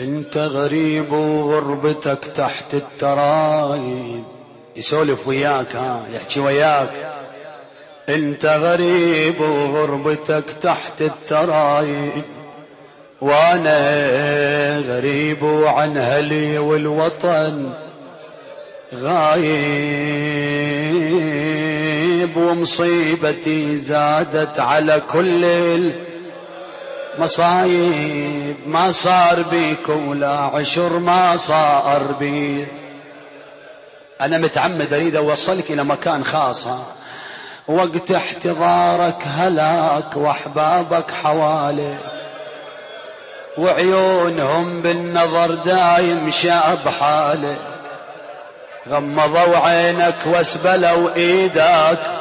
انت غريب وغربتك تحت الترايب. يسولف وياك ها يحكي وياك. انت غريب وغربتك تحت الترايب. وأنا غريب عن أهلي والوطن. غايب ومصيبتي زادت على كل المصايب ما صار بيك ولا عشر ما صار بي. أنا متعمد أريد أوصلك إلى مكان خاص. وقت احتضارك هلاك وأحبابك حوالي. وعيونهم بالنظر دايم شاب حاله غمضوا عينك واسبلوا إيدك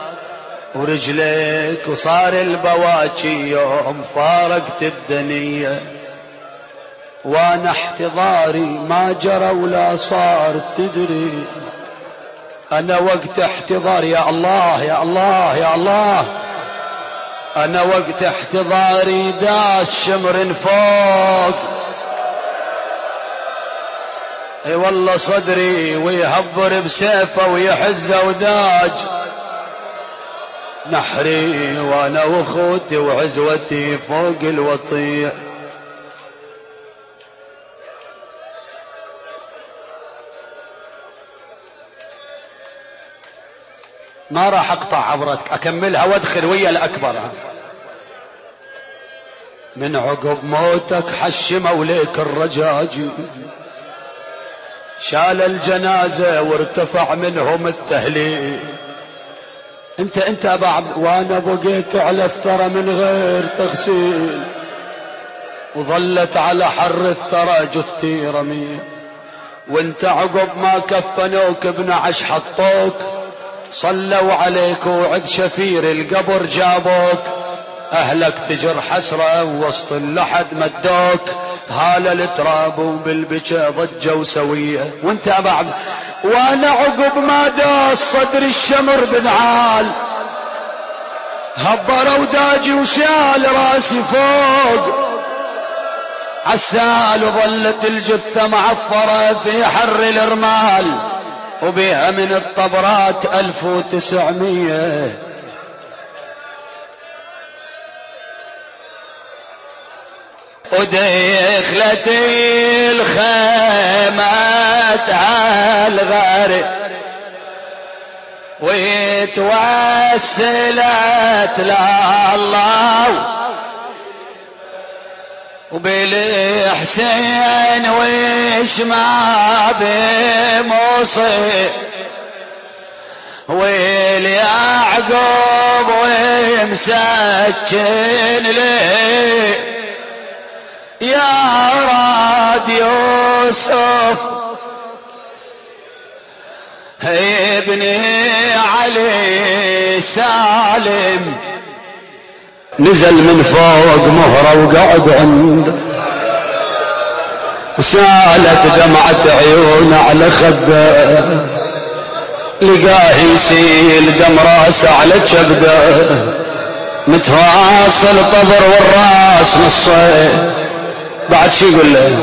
ورجليك وصار البواكي يوم فارقت الدنيا. وأنا احتضاري ما جرى ولا صار تدري. أنا وقت احتضار يا الله يا الله يا الله. أنا وقت احتضاري داس شمر فوق. أي والله صدري ويهبر بسيفه ويحز وداج نحري وأنا واخوتي وعزوتي فوق الوطيع. ما راح أقطع عبرتك أكملها وأدخل ويا الأكبر. من عقب موتك حش موليك الرجاجي شال الجنازة وارتفع منهم التهليل. انت انت ابا وأنا بقيت على الثرى من غير تغسيل. وظلت على حر الثرى جثتي رمية وانت عقب ما كفنوك بنعش حطوك. صلوا عليك وعد شفير القبر جابوك. أهلك تجر حسرة وسط اللحد مدوك. هالا التراب وبالبكا ضجوا سوية. وانت ابا عبد وأنا عقب ما داس صدر الشمر بنعال هبروا داجي وشال راسي فوق. عسال وظلت الجثة معفرة في حر الارمال. وبها من الطبرات ألف وتسعمية. ودخلت الخيمات عالغارب وتوسلت لله وبالحسين وش ما بمصير واليعقوب ومسكن ليه يا راد يوسف. ابني علي سالم. نزل من فوق مهرة وقعد عنده وسالت دمعة عيون على خده. لقاه يسيل دم رأسه على كبده. متواصل طبر والراس نصين بعد شو يقول له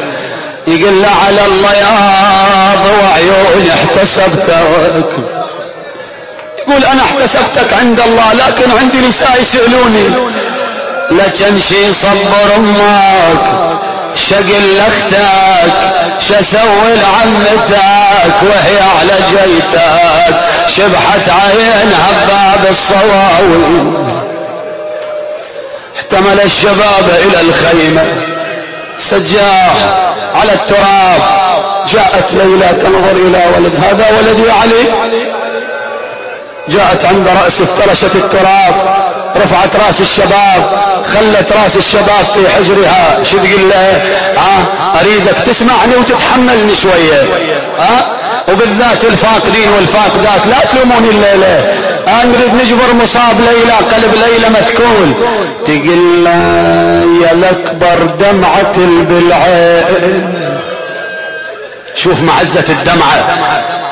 يقول له على الله يا وعيوني احتسبتك. يقول أنا احتسبتك عند الله لكن عندي نساء يسألوني. لكن شي صبر أمك شقل لاختك شسوي لعمتك وهي على جيتك. شبحت عين هباب الصواوي. احتمل الشباب إلى الخيمة. سجاح على التراب. جاءت ليلى تنظر إلى ولد. هذا ولدي علي؟ جاءت عند رأس افترشت التراب. رفعت رأس الشباب. خلت رأس الشباب في حجرها. شو تقول له؟ ها أريدك تسمعني وتتحملني شوية. ها وبالذات الفاقدين والفاقدات لا تلوموني الليلة. نريد نجبر مصاب ليلى قلب ليلى متكون تقول يا الأكبر دمعة بالعين شوف معزة الدمعة.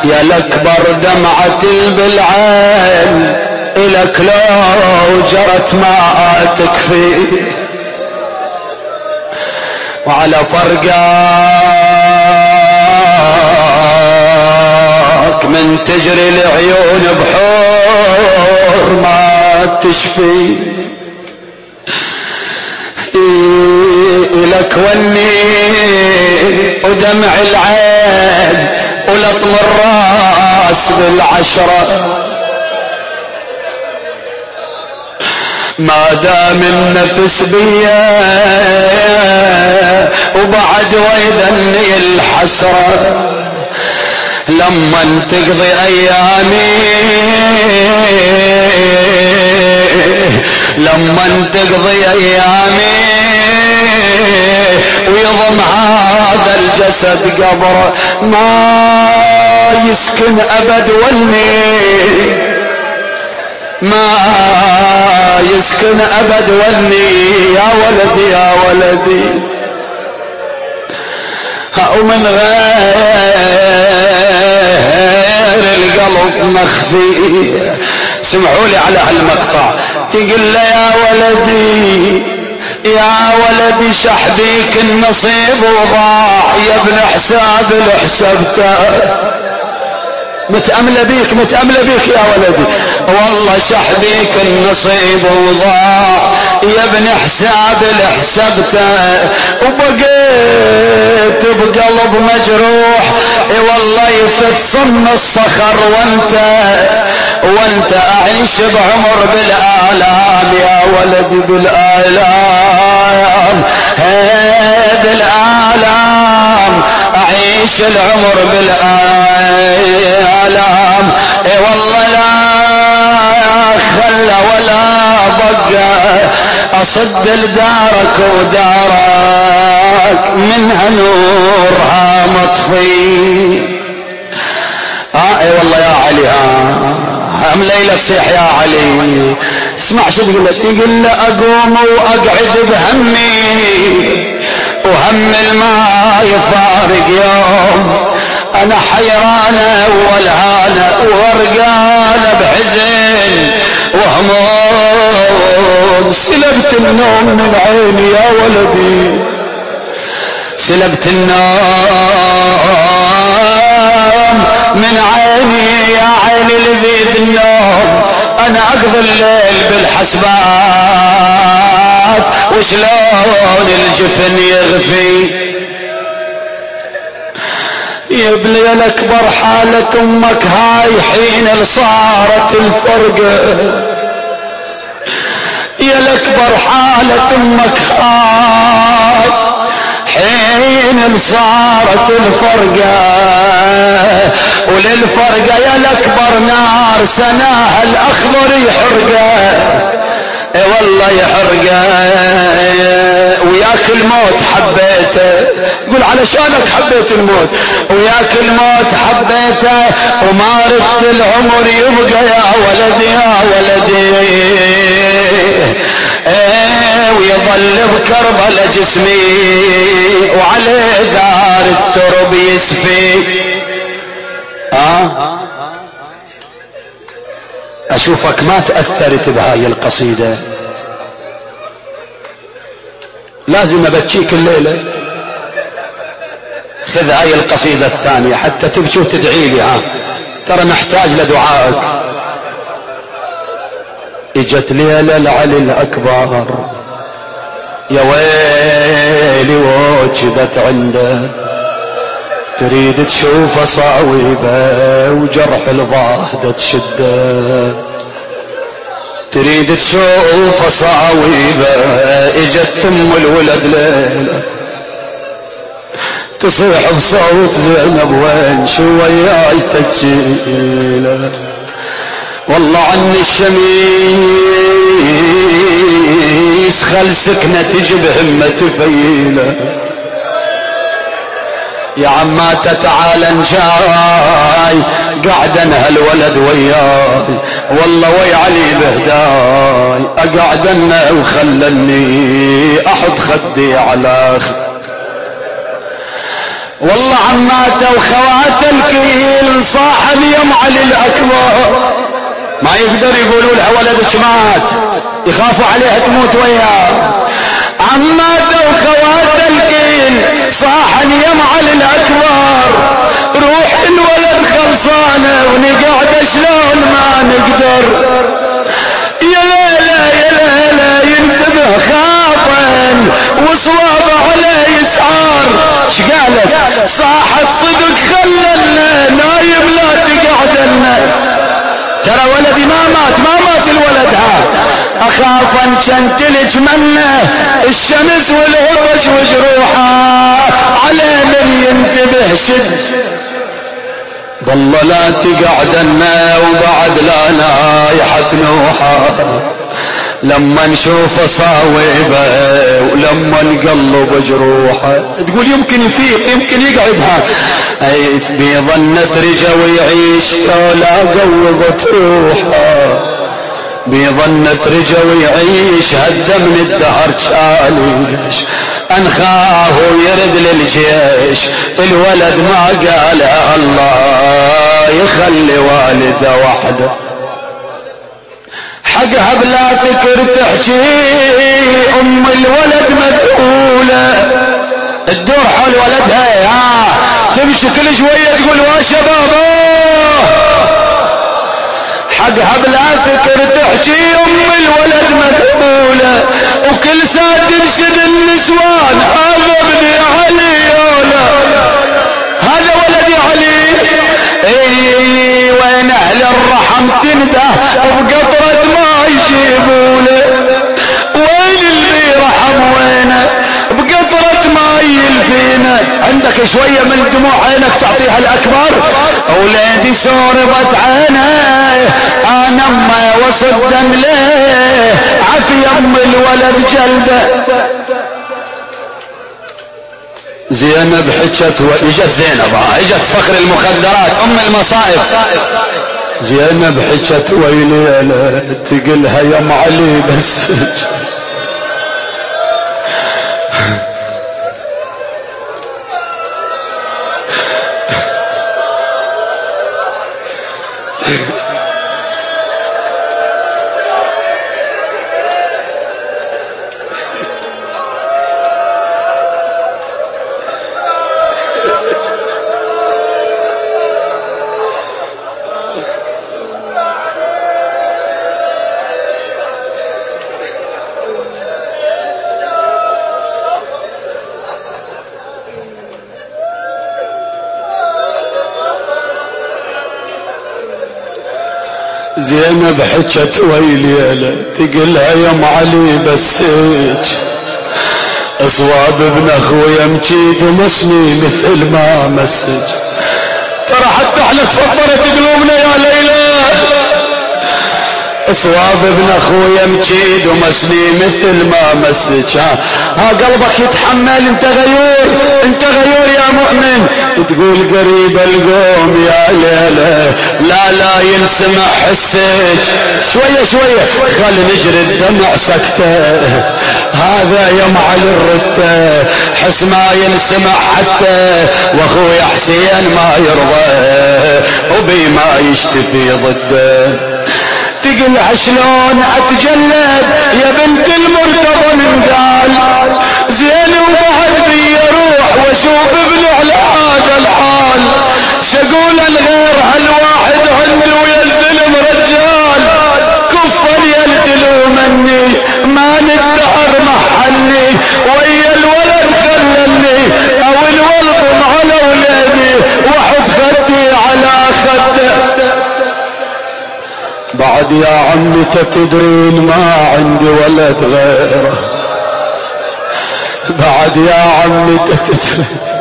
يا الأكبر دمعة بالعين إلك لو جرت ما تكفي. وعلى فرقة تجري العيون بحور ما تشفي. إلك وني ودمع العين ولطم الراس بالعشرة. ما دام النفس بيا وبعد ويدني الحسرة. لما تقضي أيامي. لما تقضي أيامي. ويضم هذا الجسد قبر ما يسكن أبد ولني ما يسكن أبد وني يا ولدي يا ولدي. ومن غير القلب مخفي. سمعوا لي على هالمقطع تقول له يا ولدي يا ولدي شحبيك النصيب وضاع يا ابن حساب الحسبته متأملة بيك متأملة بيك يا ولدي. والله شحبيك النصيب وضاع يا ابن حساب لحسبته وبقيت بقلب مجروح. إي والله يفت صن الصخر وانت وانت أعيش بعمر بالآلام يا ولدي بالآلام. بالآلام. أعيش العمر بالآلام. إي والله لا خلى ولا بقى أصد لدارك ودارك منها نورها مطفي. آه أي والله يا علي ها هم ليلة تصيح يا علي. اسمع شو تقول تقول له أقوم وأقعد بهمي وهم الماء يفارق يوم. أنا حيرانة والهانة وغرقانة بحزن. وهموم سلبت النوم من عيني يا ولدي. سلبت النوم من عيني يا عيني لذيذ النوم. أنا أقضي الليل بالحسبات. وشلون الجفن يغفي. يا الأكبر حالة أمك هاي حين صارت الفرقة. الاكبر حالة أمك هاي حين صارت الفرقة وللفرقة يا الأكبر نار سناها الأخضر يحرقه. اي والله يحرقه. وياك الموت حبيته. تقول علشانك حبيت الموت؟ وياك الموت حبيته. وما ردت العمر يبقى يا ولدي يا ولدي. إيه ويظل بكربلة جسمي. وعليه دار الترب يسفي. آه أشوفك ما تأثرت بهاي القصيدة. لازم أبكيك الليلة. خذ هاي القصيدة الثانية حتى تبكي وتدعي لي ها. ترى محتاج لدعائك. إجت ليلة العلي الأكبر يا ويلي وجبت عنده. تريد تشوف صاويبه وجرح الضاهدة تشده. تريد تشوف صاويبه إجت أم الولد ليلة تصيح بصوت زينب وين شو وياي تجيلة. والله عني الشميس خل سكنة تجي بهمة فيله يا عماته تعال جاي قعدا هالولد وياي. والله ويا علي بهداي. اقعدنا وخلني. أحط خدي على خ... والله عماته وخواته الكيل صاح اليوم علي الأكبر. ما يقدر يقولوا لها ولدك مات. يخافوا عليها تموت وياه. عماته وخواته الكيل صاح اليوم علي الأكبر. روح الولد خل خلصانة ونقعد شلون ما نقدر. يا ليلة يا ليلة ينتبه خاطن وصواب عليه يسعار شقالك؟ صاحت صدق خللنا نايم لا تقعدنا ترى ولدي ما مات ما مات الولد ها اخاف ان شنتلج منه الشمس والعطش وجروحه على من ينتبه شد. ظل لا تقعدنا وبعد لا نايحة نوحة. لما نشوف صاوبة ولما نقلب جروحه. تقول يمكن يفيق يمكن يقعدها. أي بيظنت رجا ويعيش لا قوضت روحه. بيظنت رجا ويعيش هدى من الدهر شاليش أنخاه يرد للجيش الولد ما قال الله يخلي والده وحده. حقها بلا فكر تحكي أم الولد مذهولة الدور حول ولدها ها تمشي كل شوية تقول وا شباب حقها بلا فكر تحكي أم الولد مذهولة وكل ساعة تنشد النسوان هذا ابني علي يولا. هذا ولدي علي. اي وين أهل الرحم تنده بقطرة ما يجيبوله وين اللي رحم وينه؟ بقطرة ما يلفينا. عندك شوية من دموع عينك تعطيها الأكبر؟ أولادي سوربت عينه أنا ما وصدا ليه؟ عفي أم الولد جلده. زينب حجت واجت زينب. إجت فخر المخدرات أم المصائب. زينب حجت ويلي تقلها يا معلي بس. زينب حجت ويليلة تقلها يا معلي بسيج. أصواب ابن أخويا مجيد ومسني مثل ما مسج. ترى حتى إحنا تفطرت قلوبنا يا ليلى. اصواب ابن اخويا مجيد ومسني مثل ما مسج ها, ها قلبك يتحمل انت غيور انت غيور يا مؤمن. تقول قريب القوم يا ليلة لا لا ينسمع حسك شوية شوية خل نجري الدمع سكتة. هذا يوم علي الرتة حس ما ينسمع حتى. واخوي حسين ما يرضى وبي ما يشتفي ضده. تقلع شلون أتجلد يا بنت المرتضى من قال زين وبعد بي أروح وأشوف ابني على هذا الحال. شقول الغير هالواحد عندي ويا الزلم رجال كفر يلتلو مني. عمي تدرين ما عندي ولد غيره. بعد يا عمي تدرين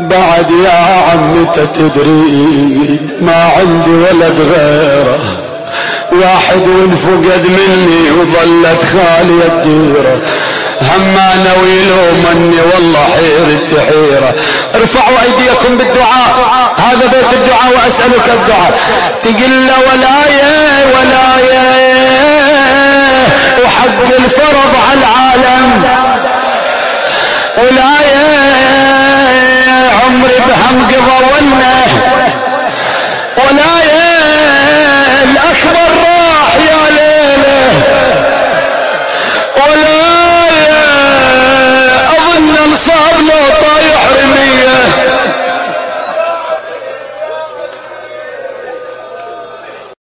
بعد يا عمي تدري ما عندي ولد غيره. واحد وانفقد مني وظلت خالي الديرة. همانا ويلومني والله حير التحيرة. ارفعوا أيديكم بالدعاء. هذا بيت الدعاء وأسألك الدعاء. تقل ولاية ولاية